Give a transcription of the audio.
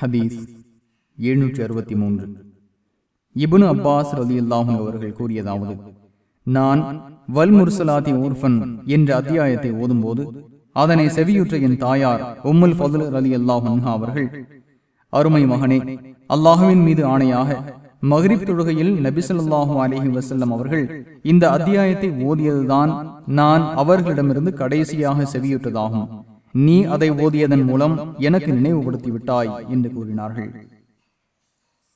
ஹதீஸ் எழுநூற்றி அறுபத்தி மூன்று. இபுனு அப்பாஸ் ரதி அல்லாஹும் அவர்கள் கூறியதாவது நான் வல் முர்சலாத்தி ஊர்ஃபன் என்ற அத்தியாயத்தை ஓதும்போது அதனை செவியுற்ற என் தாயார் உம்முல் ஃபதுல் ரலி அல்லாஹ் அவர்கள் அருமை மகனே அல்லாஹுவின் மீது ஆணையாக மஹரிப் தொழுகையில் நபிசல்லாஹு அலிஹி வசல்லம் அவர்கள் இந்த அத்தியாயத்தை ஓதியதுதான் நான் அவர்களிடமிருந்து கடைசியாக செவியுற்றதாகும். நீ அதை ஓதியதன் மூலம் எனக்கு நினைவுபடுத்தி விட்டாய் என்று கூறினார்கள்.